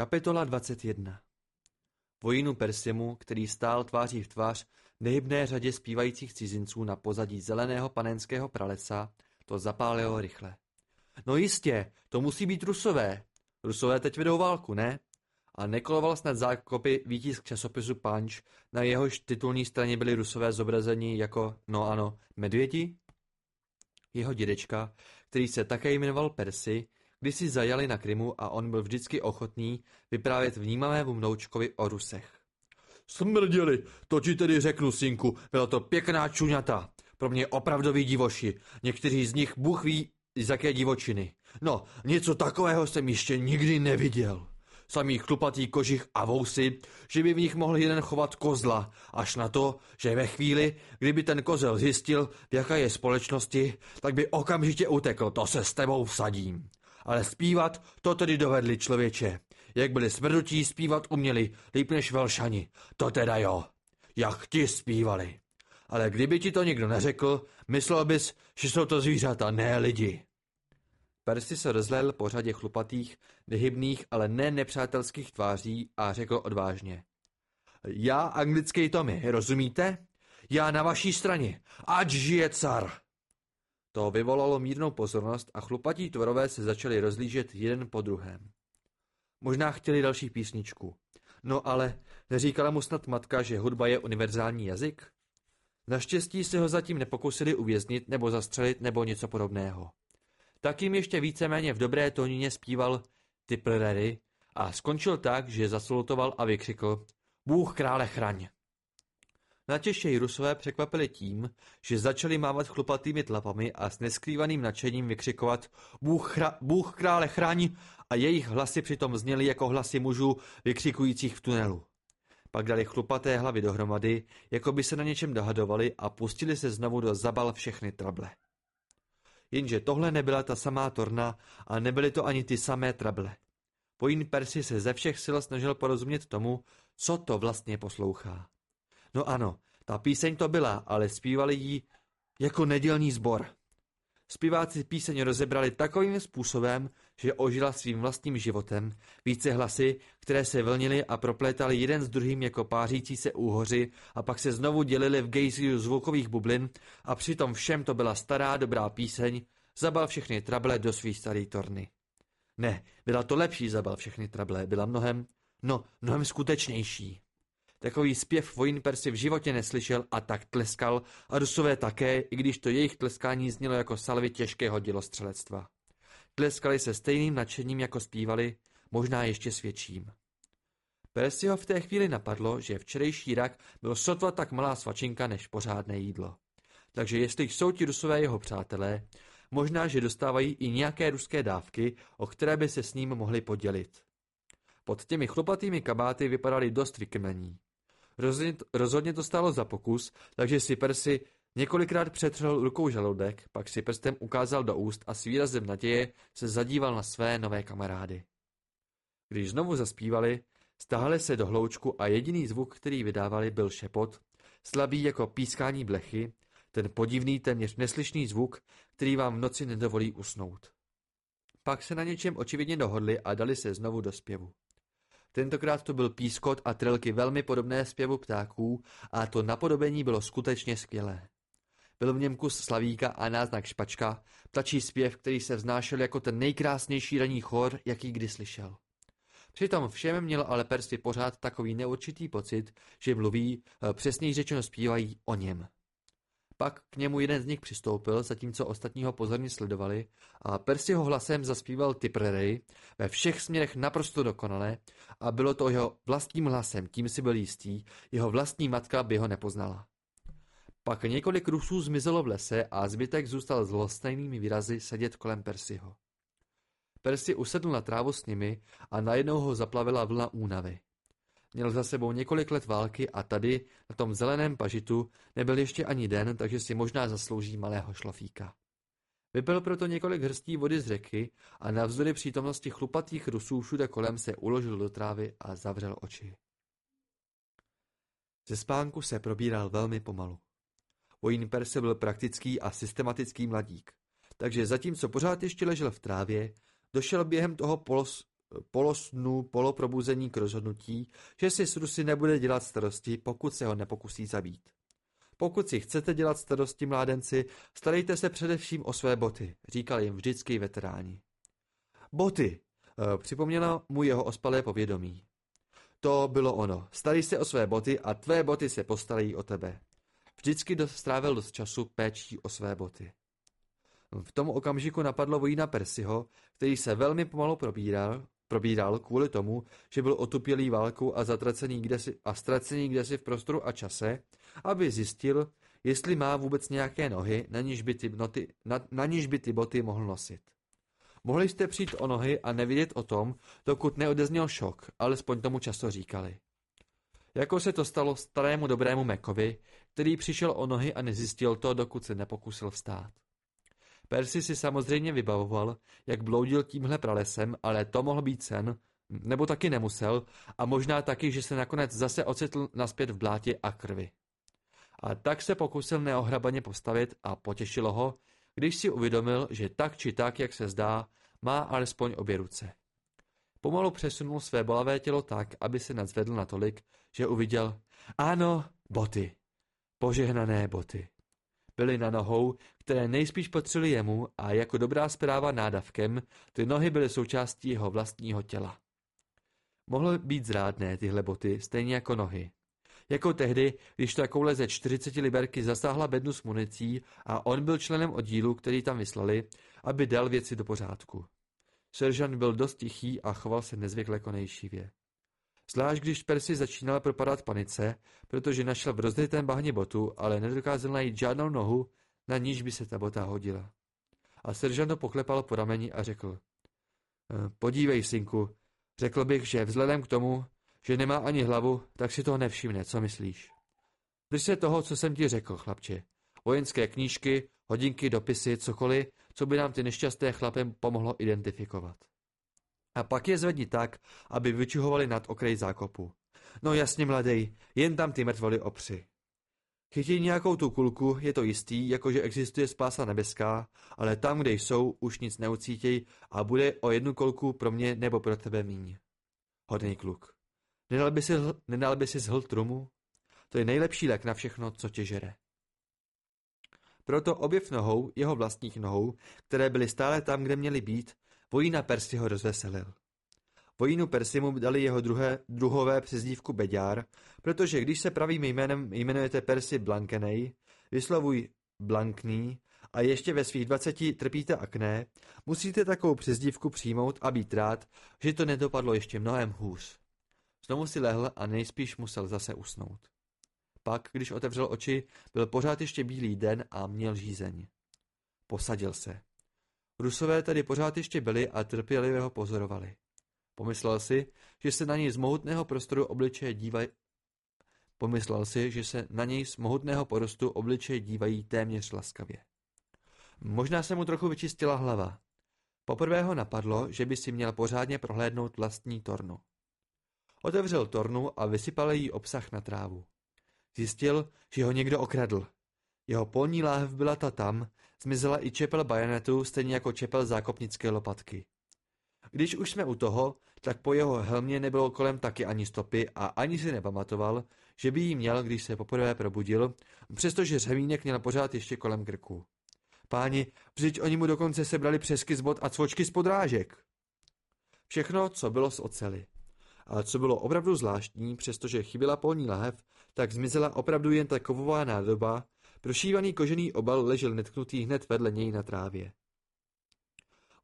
Kapitola 21 Vojínu Persiemu, který stál tváří v tvář nehybné řadě zpívajících cizinců na pozadí zeleného panenského pralesa, to zapálilo rychle. No jistě, to musí být Rusové. Rusové teď vedou válku, ne? A nekoloval snad zákopy výtisk časopisu Punch, na jehož titulní straně byli Rusové zobrazeni jako, no ano, medvědi? Jeho dědečka, který se také jmenoval Persi, když si zajali na Krymu a on byl vždycky ochotný vyprávět vnímavému vnoučkovi o Rusech. Smrděli, to ti tedy řeknu, synku, byla to pěkná čuňata. Pro mě opravdový divoši, někteří z nich Bůh ví, z jaké divočiny. No, něco takového jsem ještě nikdy neviděl. Samý chlupatý kožich a vousy, že by v nich mohl jeden chovat kozla, až na to, že ve chvíli, kdyby ten kozel zjistil, v jaké je společnosti, tak by okamžitě utekl, to se s tebou vsadím. Ale zpívat, to tedy dovedli člověče. Jak byli smrdutí, zpívat uměli, líp než velšani. To teda jo. Jak ti zpívali. Ale kdyby ti to někdo neřekl, myslel bys, že jsou to zvířata, ne lidi. Percy se rozhlédl po řadě chlupatých, nehybných, ale ne nepřátelských tváří a řekl odvážně. Já anglický Tommy, rozumíte? Já na vaší straně, ať žije car! To vyvolalo mírnou pozornost a chlupatí tvorové se začali rozlížet jeden po druhém. Možná chtěli další písničku. No ale neříkala mu snad matka, že hudba je univerzální jazyk? Naštěstí se ho zatím nepokusili uvěznit nebo zastřelit nebo něco podobného. Tak jim ještě víceméně v dobré tónině zpíval Tiplerery a skončil tak, že zasolutoval a vykřikl Bůh krále chraň. Natěšej Rusové překvapili tím, že začali mávat chlupatými tlapami a s neskrývaným nadšením vykřikovat Bůh, chra- Bůh krále chraň a jejich hlasy přitom zněly jako hlasy mužů vykřikujících v tunelu. Pak dali chlupaté hlavy dohromady, jako by se na něčem dohadovali a pustili se znovu do zabal všechny trable. Jenže tohle nebyla ta samá torna a nebyly to ani ty samé trable. Pojín Persi se ze všech sil snažil porozumět tomu, co to vlastně poslouchá. No ano, ta píseň to byla, ale zpívali ji jako nedělní sbor. Zpěváci píseň rozebrali takovým způsobem, že ožila svým vlastním životem, více hlasy, které se vlnily a proplétaly jeden s druhým jako pářící se úhoři a pak se znovu dělili v gejziu zvukových bublin a přitom všem to byla stará dobrá píseň, zabal všechny trable do svých starý torny. Ne, byla to lepší zabal všechny trable, byla mnohem, no, mnohem skutečnější. Takový zpěv vojín Persy v životě neslyšel a tak tleskal a Rusové také, i když to jejich tleskání znělo jako salvy těžkého dělostřelectva. Tleskali se stejným nadšením, jako zpívali, možná ještě s větším. Persiho v té chvíli napadlo, že včerejší rak byl sotva tak malá svačinka než pořádné jídlo. Takže jestli jsou ti Rusové jeho přátelé, možná, že dostávají i nějaké ruské dávky, o které by se s ním mohli podělit. Pod těmi chlupatými kabáty vypadali dost vykrmení. Rozhodně, rozhodně to stálo za pokus, takže si Percy několikrát přetřel rukou žaludek, pak si prstem ukázal do úst a s výrazem naděje se zadíval na své nové kamarády. Když znovu zaspívali, stáhli se do hloučku a jediný zvuk, který vydávali, byl šepot, slabý jako pískání blechy, ten podivný, téměř neslyšný zvuk, který vám v noci nedovolí usnout. Pak se na něčem očividně dohodli a dali se znovu do zpěvu. Tentokrát to byl pískot a trilky velmi podobné zpěvu ptáků a to napodobení bylo skutečně skvělé. Byl v něm kus slavíka a náznak špačka, ptačí zpěv, který se vznášel jako ten nejkrásnější ranní chor, jaký kdy slyšel. Přitom všem měl ale Percy pořád takový neurčitý pocit, že mluví, eh, přesněji řečeno zpívají o něm. Pak k němu jeden z nich přistoupil, zatímco ostatní ho pozorně sledovali a Percyho hlasem zaspíval Tipperary ve všech směrech naprosto dokonale a bylo to jeho vlastním hlasem, tím si byl jistý, jeho vlastní matka by ho nepoznala. Pak několik Rusů zmizelo v lese a zbytek zůstal s lhostejnými výrazy sedět kolem Percyho. Percy usedl na trávu s nimi a najednou ho zaplavila vlna únavy. Měl za sebou několik let války a tady, na tom zeleném pažitu, nebyl ještě ani den, takže si možná zaslouží malého šlofíka. Vypil proto několik hrstí vody z řeky a navzdory přítomnosti chlupatých Rusů všude kolem se uložil do trávy a zavřel oči. Ze spánku se probíral velmi pomalu. Vojín Perse byl praktický a systematický mladík, takže zatímco pořád ještě ležel v trávě, došel během toho polos polosnu, poloprobuzení k rozhodnutí, že si s Rusy nebude dělat starosti, pokud se ho nepokusí zabít. Pokud si chcete dělat starosti, mládenci, starejte se především o své boty, říkal jim vždycky veteráni. Boty, eh, připomněla mu jeho ospalé povědomí. To bylo ono. Starej se o své boty a tvé boty se postarají o tebe. Vždycky strávil dost času péčí o své boty. V tom okamžiku napadlo vojína Persiho, který se velmi pomalu probíral, probíral kvůli tomu, že byl otupělý válkou a zatracený kdesi, a ztracený kdesi v prostoru a čase, aby zjistil, jestli má vůbec nějaké nohy, na níž by ty, noty, na, na níž by ty boty mohl nosit. Mohli jste přijít o nohy a nevědět o tom, dokud neodezněl šok, alespoň tomu často říkali. Jako se to stalo starému dobrému Mekovi, který přišel o nohy a nezjistil to, dokud se nepokusil vstát. Percy si samozřejmě vybavoval, jak bloudil tímhle pralesem, ale to mohl být sen, nebo taky nemusel, a možná taky, že se nakonec zase ocitl naspět v blátě a krvi. A tak se pokusil neohrabaně postavit a potěšilo ho, když si uvědomil, že tak či tak, jak se zdá, má alespoň obě ruce. Pomalu přesunul své bolavé tělo tak, aby se nadzvedl natolik, že uviděl, ano, boty. Požehnané boty. Byly na nohou, které nejspíš patřily jemu a jako dobrá zpráva nádavkem, ty nohy byly součástí jeho vlastního těla. Mohly být zrádné tyhle boty, stejně jako nohy. Jako tehdy, když ta koule ze 40 liberky zasáhla bednu s municí a on byl členem oddílu, který tam vyslali, aby dal věci do pořádku. Seržant byl dost tichý a choval se nezvykle konejšivě. Zvlášť když Percy začínal propadat panice, protože našel v rozdětém bahně botu, ale nedokázal najít žádnou nohu, na níž by se ta bota hodila. A seržant poklepal po rameni a řekl. Eh, podívej, synku, řekl bych, že vzhledem k tomu, že nemá ani hlavu, tak si toho nevšimne, co myslíš. Drž se toho, co jsem ti řekl, chlapče. Vojenské knížky, hodinky, dopisy, cokoliv, co by nám ty nešťastné chlapem pomohlo identifikovat. A pak je zvedni tak, aby vyčuhovali nad okraj zákopu. No jasně, mladej, jen tam ty mrtvoly opři. Chytí nějakou tu kulku, je to jistý, jakože existuje spása nebeská, ale tam, kde jsou, už nic neucítěj a bude o jednu kolku pro mě nebo pro tebe míň. Hodný kluk. Nedal by si, nedal by si zhl trumu? To je nejlepší lék na všechno, co tě žere. Proto objev nohou, jeho vlastních nohou, které byly stále tam, kde měly být, vojína Persi ho rozveselil. Vojínu Persi mu dali jeho druhé, druhové přezdívku Beďár, protože když se pravým jménem jmenujete Persi Blankenej, vyslovuj Blankný a ještě ve svých dvaceti trpíte akné, musíte takovou přezdívku přijmout a být rád, že to nedopadlo ještě mnohem hůř. Znovu si lehl a nejspíš musel zase usnout. Pak, když otevřel oči, byl pořád ještě bílý den a měl žízeň. Posadil se. Rusové tady pořád ještě byli a trpělivě ho pozorovali. Pomyslel si, že se na něj z mohutného prostoru obličeje dívají Pomyslel si, že se na něj z mohutného porostu obličeje dívají téměř laskavě. Možná se mu trochu vyčistila hlava. Poprvé ho napadlo, že by si měl pořádně prohlédnout vlastní tornu. Otevřel tornu a vysypal jí obsah na trávu. Zjistil, že ho někdo okradl. Jeho polní láhev byla ta tam, zmizela i čepel bajonetu, stejně jako čepel zákopnické lopatky. Když už jsme u toho, tak po jeho helmě nebylo kolem taky ani stopy a ani si nepamatoval, že by jí měl, když se poprvé probudil, přestože řemínek měl pořád ještě kolem krku. Páni, vždyť oni mu dokonce sebrali přesky z bod a cvočky z podrážek. Všechno, co bylo z ocely. Ale co bylo opravdu zvláštní, přestože chyběla polní lahev, tak zmizela opravdu jen ta kovová nádoba, prošívaný kožený obal ležel netknutý hned vedle něj na trávě.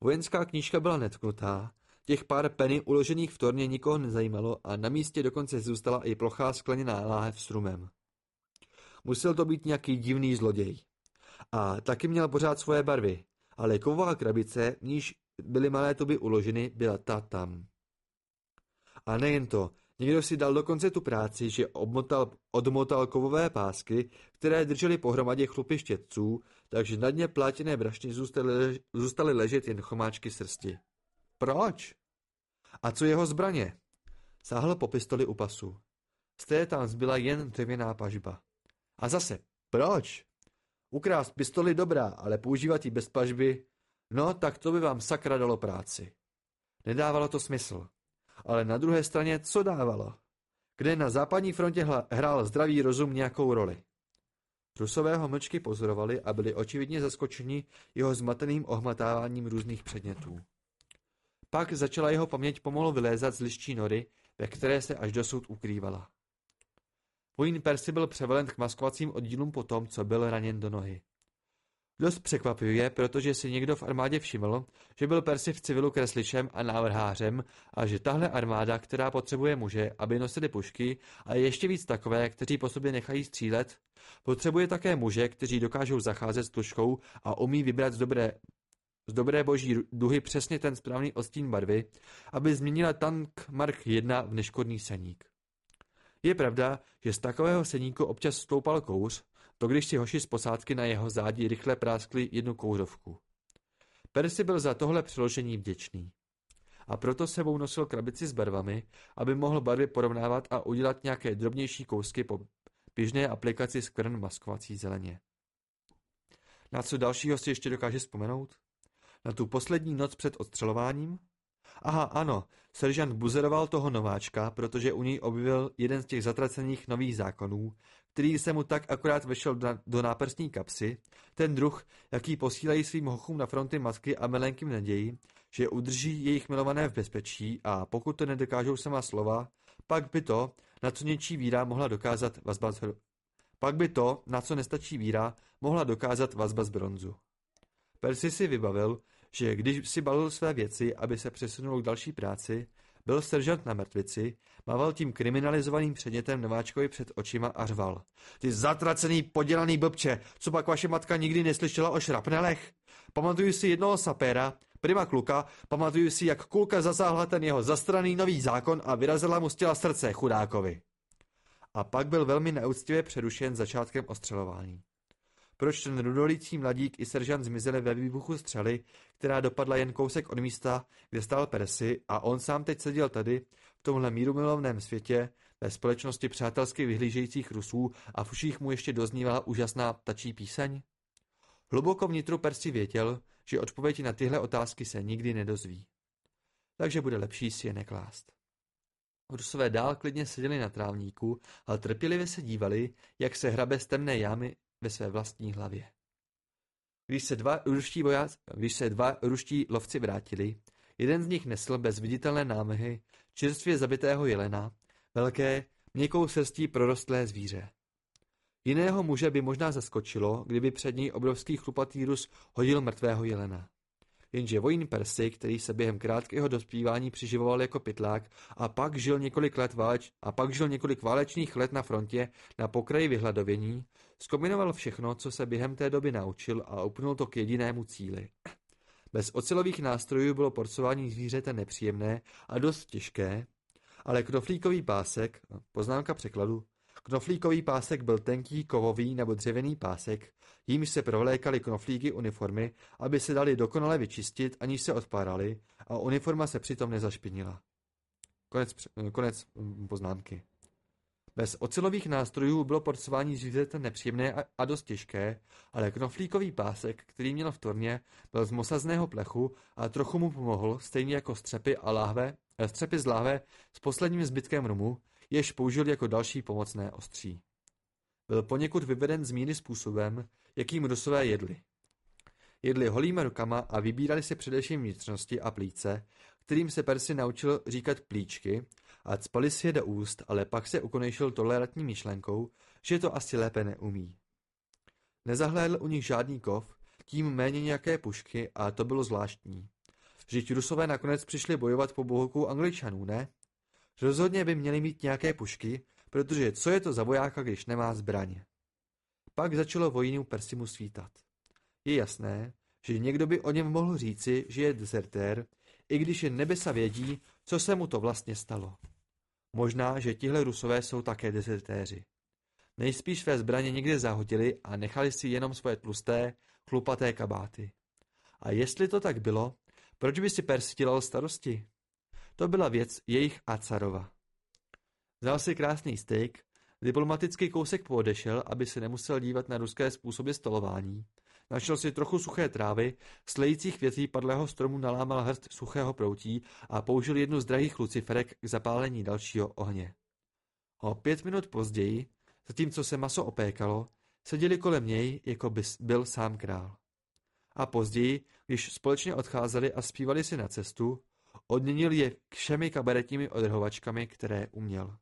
Vojenská knížka byla netknutá, těch pár peny uložených v torně nikoho nezajímalo a na místě dokonce zůstala i plochá skleněná láhev s rumem. Musel to být nějaký divný zloděj. A taky měl pořád svoje barvy, ale kovová krabice, v níž byly malé tuby uloženy, byla ta tam. A nejen to, někdo si dal dokonce tu práci, že obmotal, odmotal kovové pásky, které držely pohromadě chlupy štětců, takže na dně plátěné brašny zůstaly, zůstaly ležet jen chomáčky srsti. Proč? A co jeho zbraně? Sáhl po pistoli u pasu. Z té tam zbyla jen dřevěná pažba. A zase, proč? Ukrást pistoli dobrá, ale používat ji bez pažby, no tak to by vám sakra dalo práci. Nedávalo to smysl. Ale na druhé straně co dávalo? Kde na západní frontě hrál zdravý rozum nějakou roli? Rusové ho mlčky pozorovali a byli očividně zaskočeni jeho zmateným ohmatáváním různých předmětů. Pak začala jeho paměť pomalu vylézat z liští nory, ve které se až dosud ukrývala. Vojín Percy byl převelen k maskovacím oddílům po tom, co byl raněn do nohy. Dost překvapivě, protože si někdo v armádě všiml, že byl Percy v civilu kresličem a návrhářem a že tahle armáda, která potřebuje muže, aby nosili pušky a ještě víc takové, kteří po sobě nechají střílet, potřebuje také muže, kteří dokážou zacházet s tuškou a umí vybrat z dobré, z dobré boží duhy přesně ten správný odstín barvy, aby změnila tank Mark 1 v neškodný seník. Je pravda, že z takového seníku občas stoupal kouř, to když si hoši z posádky na jeho zádi rychle práskli jednu kouřovku. Percy byl za tohle přiložení vděčný. A proto sebou nosil krabici s barvami, aby mohl barvy porovnávat a udělat nějaké drobnější kousky po běžné aplikaci skvrn maskovací zeleně. Na co dalšího si ještě dokáže vzpomenout? Na tu poslední noc před odstřelováním? Aha, ano, seržant buzeroval toho nováčka, protože u něj objevil jeden z těch zatracených nových zákonů, který se mu tak akorát vešel do náprstní kapsy, ten druh, jaký posílají svým hochům na fronty matky a milenky v naději, že udrží jejich milované v bezpečí a pokud to nedokážou sama slova, pak by to, na co něčí víra mohla dokázat vazba z pak by to, na co nestačí víra, mohla dokázat vazba z bronzu. Percy si vybavil, že když si balil své věci, aby se přesunul k další práci, byl seržant na mrtvici, mával tím kriminalizovaným předmětem nováčkovi před očima a řval. Ty zatracený, podělaný blbče, co pak vaše matka nikdy neslyšela o šrapnelech? Pamatuju si jednoho sapéra, prima kluka, pamatuju si, jak kulka zasáhla ten jeho zastraný nový zákon a vyrazila mu z těla srdce chudákovi. A pak byl velmi neúctivě přerušen začátkem ostřelování. Proč ten rudolící mladík i seržant zmizeli ve výbuchu střely, která dopadla jen kousek od místa, kde stál Percy a on sám teď seděl tady, v tomhle mírumilovném světě, ve společnosti přátelsky vyhlížejících Rusů a v uších mu ještě doznívala úžasná tačí píseň? Hluboko vnitru Percy věděl, že odpovědi na tyhle otázky se nikdy nedozví. Takže bude lepší si je neklást. Rusové dál klidně seděli na trávníku, ale trpělivě se dívali, jak se hrabe z temné jámy ve své vlastní hlavě. Když se dva ruští, vojáci, když se dva ruští lovci vrátili, jeden z nich nesl bez viditelné námhy čerstvě zabitého jelena, velké, měkkou srstí prorostlé zvíře. Jiného muže by možná zaskočilo, kdyby před něj obrovský chlupatý Rus hodil mrtvého jelena. Jenže vojín Persy, který se během krátkého dospívání přiživoval jako pytlák a pak žil několik let váleč, a pak žil několik válečných let na frontě na pokraji vyhladovění, Zkombinoval všechno, co se během té doby naučil a upnul to k jedinému cíli. Bez ocelových nástrojů bylo porcování zvířete nepříjemné a dost těžké, ale knoflíkový pásek, poznámka překladu, knoflíkový pásek byl tenký, kovový nebo dřevěný pásek, jímž se provlékaly knoflíky uniformy, aby se dali dokonale vyčistit, aniž se odpáraly a uniforma se přitom nezašpinila. Konec, konec mm, poznámky. Bez ocelových nástrojů bylo porcování zvířete nepříjemné a dost těžké, ale knoflíkový pásek, který měl v torně, byl z mosazného plechu a trochu mu pomohl, stejně jako střepy a láhve, eh, střepy z láhve s posledním zbytkem rumu, jež použil jako další pomocné ostří. Byl poněkud vyveden z míry způsobem, jakým rusové jedli. Jedli holýma rukama a vybírali si především vnitřnosti a plíce, kterým se Persi naučil říkat plíčky a cpali si je do úst, ale pak se ukonejšil tolerantní myšlenkou, že to asi lépe neumí. Nezahlédl u nich žádný kov, tím méně nějaké pušky a to bylo zvláštní. Vždyť Rusové nakonec přišli bojovat po bohoku Angličanů, ne? Rozhodně by měli mít nějaké pušky, protože co je to za vojáka, když nemá zbraně? Pak začalo vojínu Persimu svítat. Je jasné, že někdo by o něm mohl říci, že je dezertér, i když je nebesa vědí, co se mu to vlastně stalo. Možná, že tihle Rusové jsou také dezertéři. Nejspíš své zbraně někde zahodili a nechali si jenom svoje tlusté, chlupaté kabáty. A jestli to tak bylo, proč by si Pers dělal starosti? To byla věc jejich Acarova. Vzal si krásný steak, diplomatický kousek poodešel, aby se nemusel dívat na ruské způsoby stolování, Našel si trochu suché trávy, z lejících větví padlého stromu nalámal hrst suchého proutí a použil jednu z drahých luciferek k zapálení dalšího ohně. O pět minut později, zatímco se maso opékalo, seděli kolem něj, jako by byl sám král. A později, když společně odcházeli a zpívali si na cestu, odměnil je všemi kabaretními odrhovačkami, které uměl.